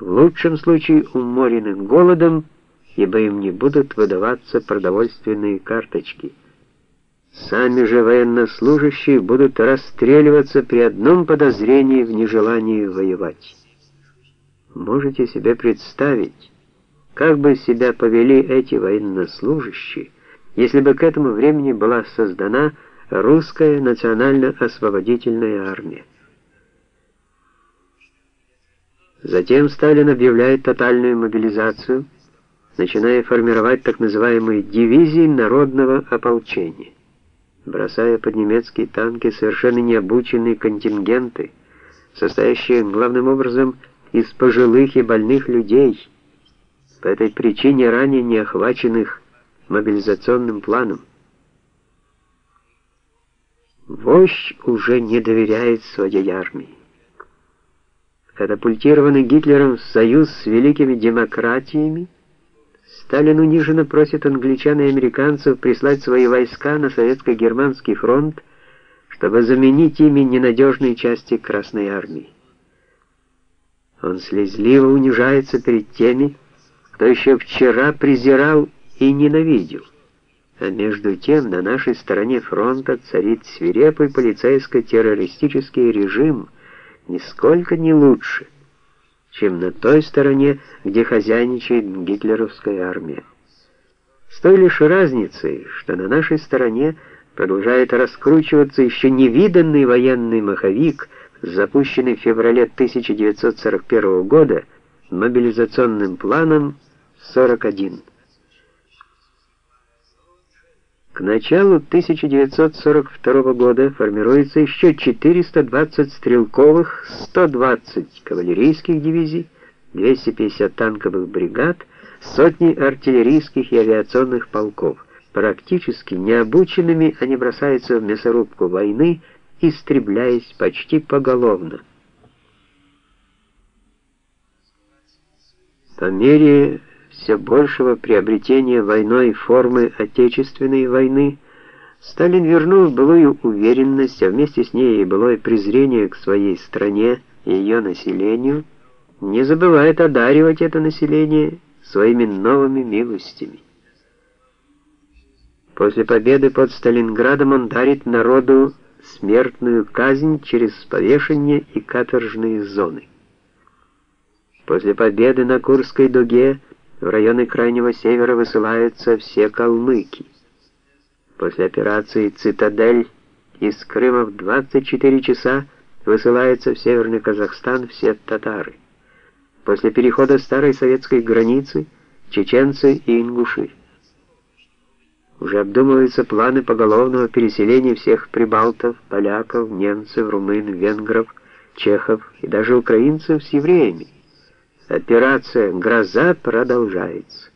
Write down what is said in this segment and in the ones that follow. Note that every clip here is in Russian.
в лучшем случае уморены голодом, ибо им не будут выдаваться продовольственные карточки. Сами же военнослужащие будут расстреливаться при одном подозрении в нежелании воевать. Можете себе представить, как бы себя повели эти военнослужащие, если бы к этому времени была создана русская национально-освободительная армия. Затем Сталин объявляет тотальную мобилизацию, начиная формировать так называемые дивизии народного ополчения, бросая под немецкие танки совершенно необученные контингенты, состоящие главным образом из пожилых и больных людей, по этой причине ранее не охваченных мобилизационным планом. Вождь уже не доверяет своей армии катапультированный Гитлером в союз с великими демократиями, Сталин униженно просит англичан и американцев прислать свои войска на советско-германский фронт, чтобы заменить ими ненадежные части Красной армии. Он слезливо унижается перед теми, кто еще вчера презирал и ненавидел. А между тем на нашей стороне фронта царит свирепый полицейско-террористический режим – нисколько не лучше, чем на той стороне, где хозяйничает гитлеровская армия. С той лишь разницей, что на нашей стороне продолжает раскручиваться еще невиданный военный маховик, запущенный в феврале 1941 года мобилизационным планом 41. К началу 1942 года формируется еще 420 стрелковых, 120 кавалерийских дивизий, 250 танковых бригад, сотни артиллерийских и авиационных полков. Практически необученными они бросаются в мясорубку войны, истребляясь почти поголовно. По мере все большего приобретения войной формы Отечественной войны, Сталин вернул былую уверенность, а вместе с ней и былое презрение к своей стране и ее населению, не забывает одаривать это население своими новыми милостями. После победы под Сталинградом он дарит народу смертную казнь через повешение и каторжные зоны. После победы на Курской дуге в районы Крайнего Севера высылаются все калмыки. После операции «Цитадель» из Крыма в 24 часа высылаются в Северный Казахстан все татары. После перехода старой советской границы чеченцы и ингуши. Уже обдумываются планы поголовного переселения всех прибалтов, поляков, немцев, румын, венгров, чехов и даже украинцев с евреями. Операция «Гроза» продолжается.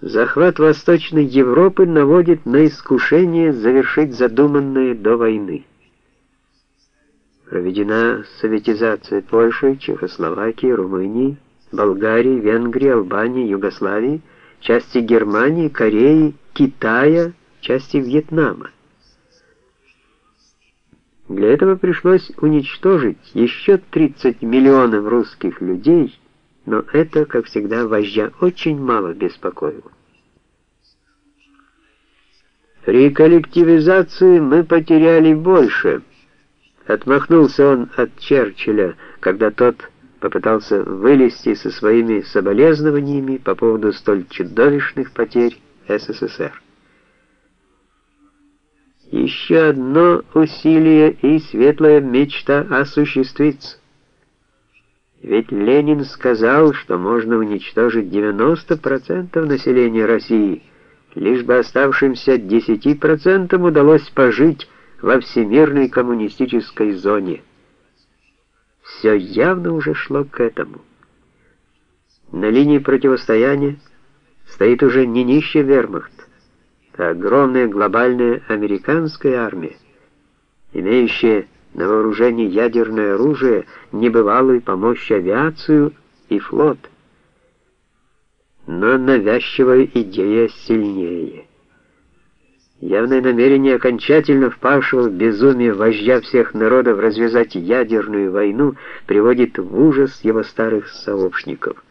Захват Восточной Европы наводит на искушение завершить задуманное до войны. Проведена советизация Польши, Чехословакии, Румынии, Болгарии, Венгрии, Албании, Югославии, части Германии, Кореи, Китая, части Вьетнама. Для этого пришлось уничтожить еще 30 миллионов русских людей, но это, как всегда, вождя очень мало беспокоило. При коллективизации мы потеряли больше. Отмахнулся он от Черчилля, когда тот попытался вылезти со своими соболезнованиями по поводу столь чудовищных потерь СССР. Еще одно усилие и светлая мечта осуществится. Ведь Ленин сказал, что можно уничтожить 90% населения России, лишь бы оставшимся 10% удалось пожить во всемирной коммунистической зоне. Все явно уже шло к этому. На линии противостояния стоит уже не нищий вермахт, огромная глобальная американская армия, имеющая на вооружении ядерное оружие, небывалую по мощи авиацию и флот. Но навязчивая идея сильнее. Явное намерение окончательно впавшего в безумие вождя всех народов развязать ядерную войну приводит в ужас его старых сообщников.